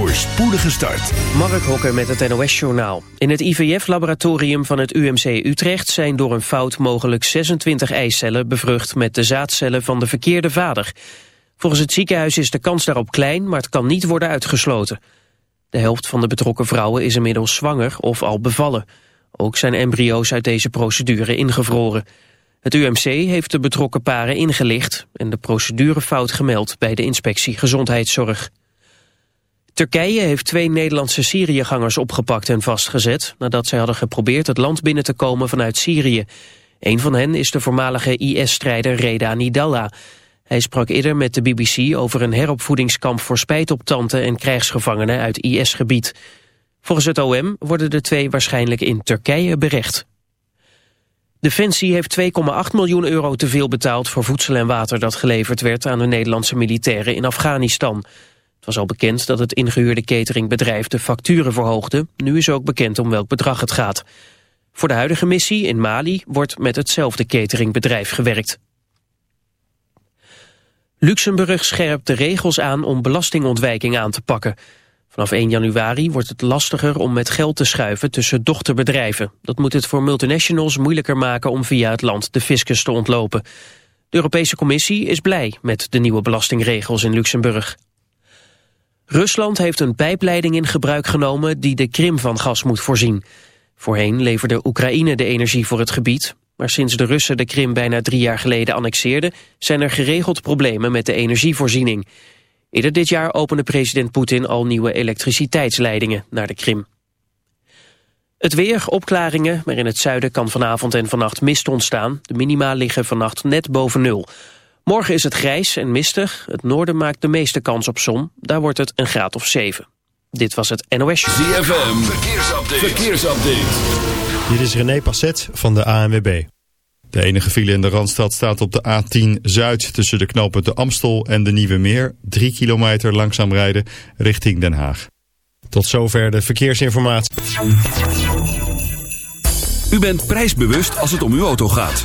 voor spoedige start. Mark Hokker met het NOS-journaal. In het IVF-laboratorium van het UMC Utrecht zijn door een fout mogelijk 26 eicellen bevrucht met de zaadcellen van de verkeerde vader. Volgens het ziekenhuis is de kans daarop klein, maar het kan niet worden uitgesloten. De helft van de betrokken vrouwen is inmiddels zwanger of al bevallen. Ook zijn embryo's uit deze procedure ingevroren. Het UMC heeft de betrokken paren ingelicht en de procedurefout gemeld bij de inspectie gezondheidszorg. Turkije heeft twee Nederlandse Syriëgangers opgepakt en vastgezet... nadat zij hadden geprobeerd het land binnen te komen vanuit Syrië. Een van hen is de voormalige IS-strijder Reda Nidalla. Hij sprak eerder met de BBC over een heropvoedingskamp voor spijtoptanten en krijgsgevangenen uit IS-gebied. Volgens het OM worden de twee waarschijnlijk in Turkije berecht. Defensie heeft 2,8 miljoen euro te veel betaald voor voedsel en water dat geleverd werd aan de Nederlandse militairen in Afghanistan. Was al bekend dat het ingehuurde cateringbedrijf de facturen verhoogde. Nu is ook bekend om welk bedrag het gaat. Voor de huidige missie in Mali wordt met hetzelfde cateringbedrijf gewerkt. Luxemburg scherpt de regels aan om belastingontwijking aan te pakken. Vanaf 1 januari wordt het lastiger om met geld te schuiven tussen dochterbedrijven. Dat moet het voor multinationals moeilijker maken om via het land de fiscus te ontlopen. De Europese Commissie is blij met de nieuwe belastingregels in Luxemburg. Rusland heeft een pijpleiding in gebruik genomen die de Krim van gas moet voorzien. Voorheen leverde Oekraïne de energie voor het gebied, maar sinds de Russen de Krim bijna drie jaar geleden annexeerden, zijn er geregeld problemen met de energievoorziening. Eerder dit jaar opende president Poetin al nieuwe elektriciteitsleidingen naar de Krim. Het weer, opklaringen, maar in het zuiden kan vanavond en vannacht mist ontstaan. De minima liggen vannacht net boven nul. Morgen is het grijs en mistig. Het noorden maakt de meeste kans op zon. Daar wordt het een graad of 7. Dit was het NOS. ZFM, verkeersupdate. verkeersupdate. Dit is René Passet van de ANWB. De enige file in de Randstad staat op de A10 Zuid tussen de knooppunten Amstel en de Nieuwe Meer. Drie kilometer langzaam rijden richting Den Haag. Tot zover de verkeersinformatie. U bent prijsbewust als het om uw auto gaat.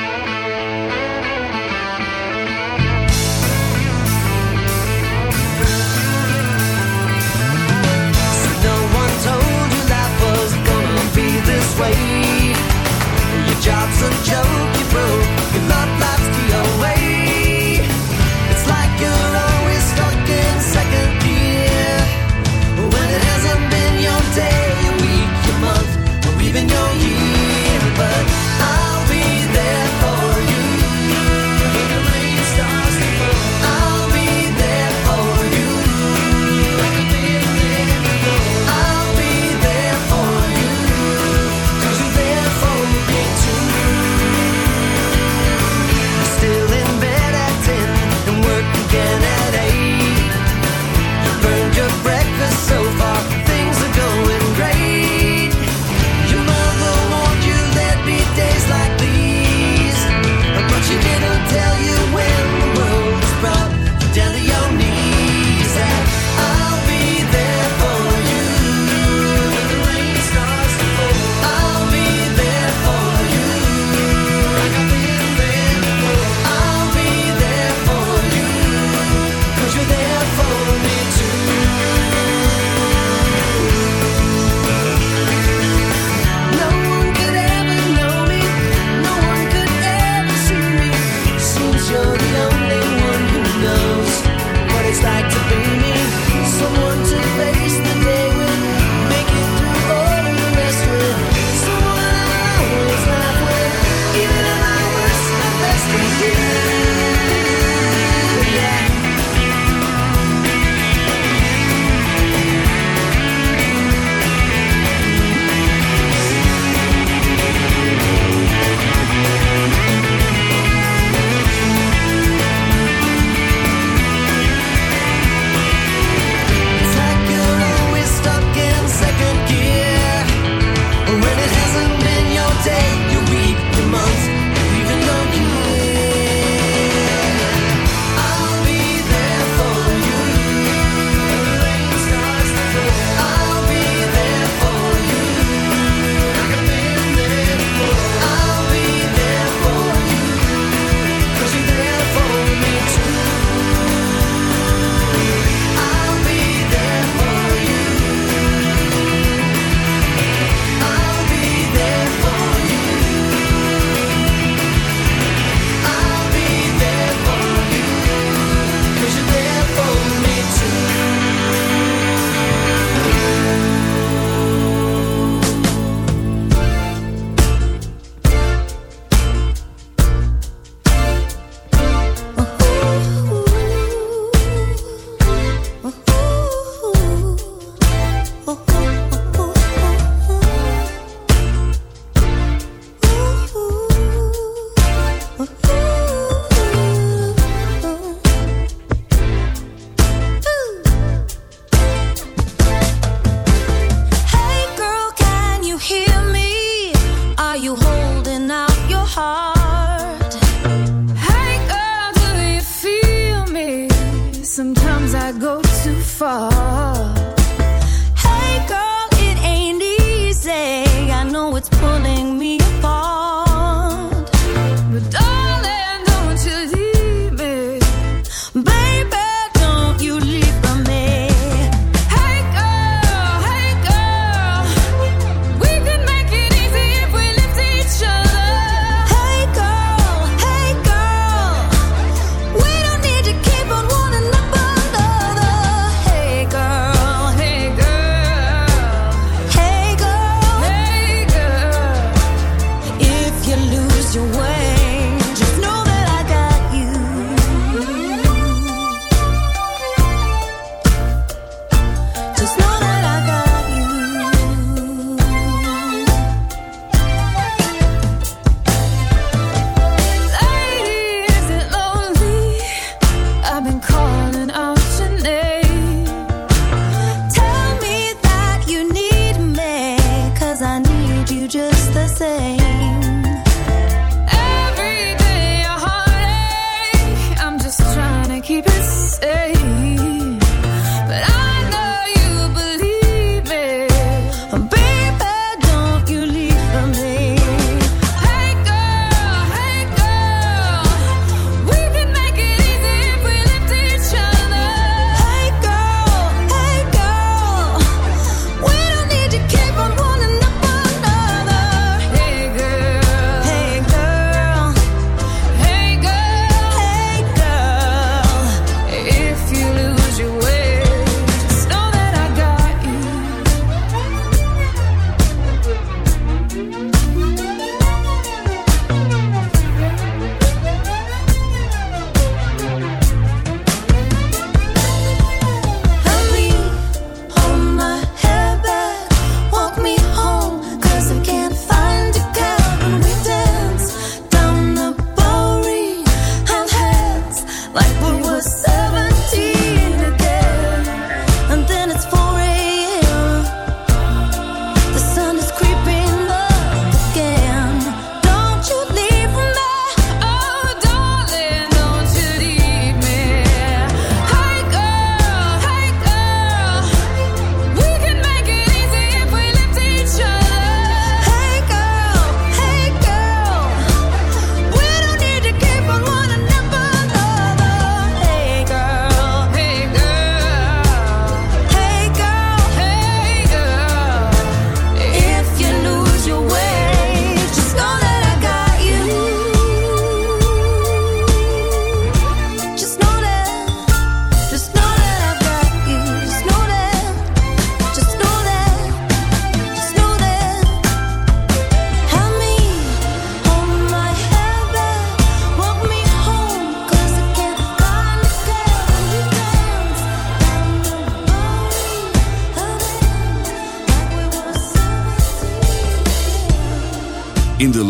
But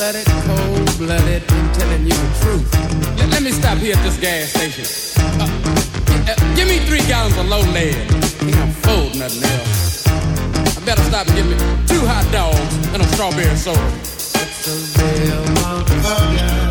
blooded, cold blooded, I'm telling you the truth. Let, let me stop here at this gas station. Uh, uh, give me three gallons of low lead. Ain't no food, nothing else. I better stop and get me two hot dogs and a strawberry soda. It's a real motherfucker.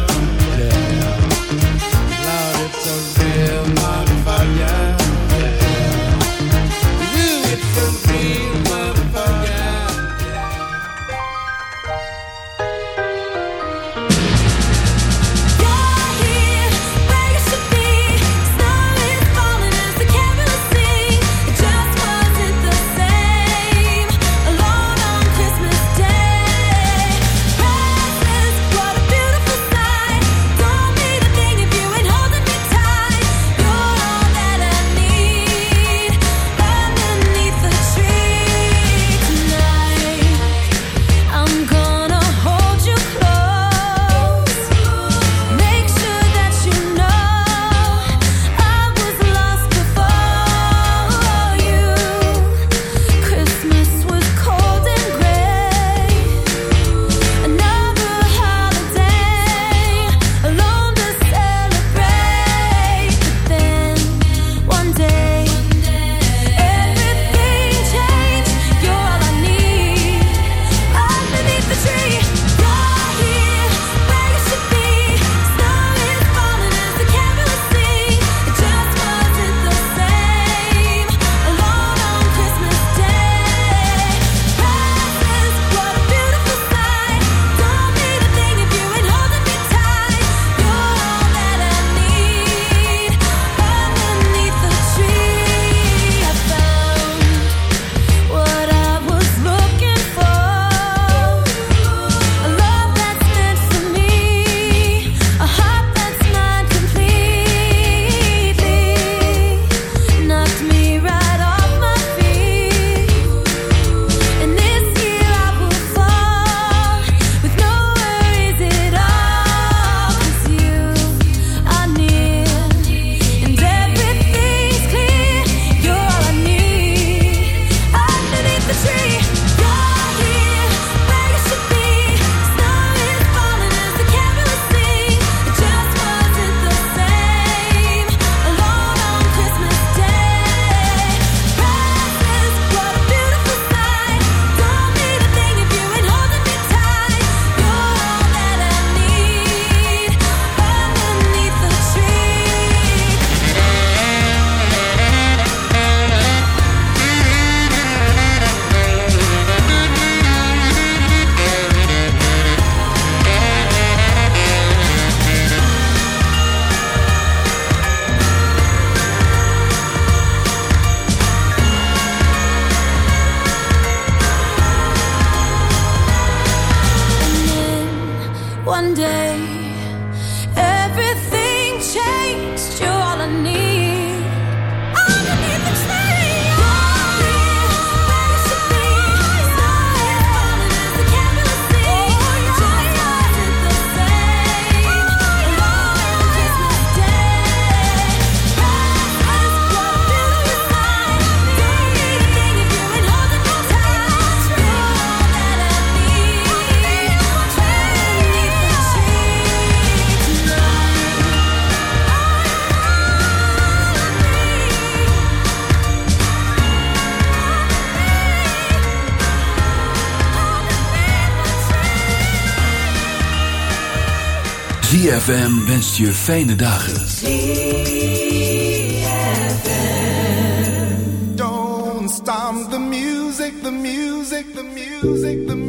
ZFM wenst je fijne dagen. Don't stop the music, the music, the music, the music.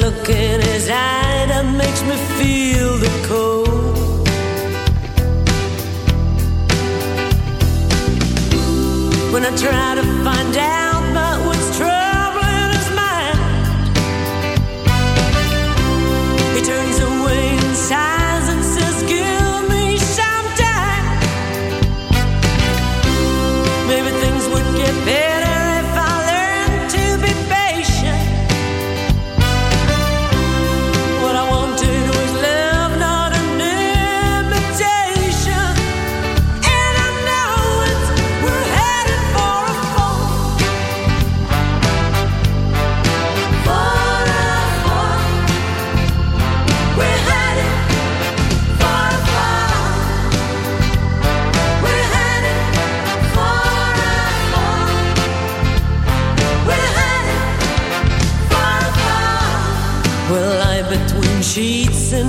look in his eye that makes me feel the cold. When I try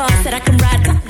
boss that I can ride.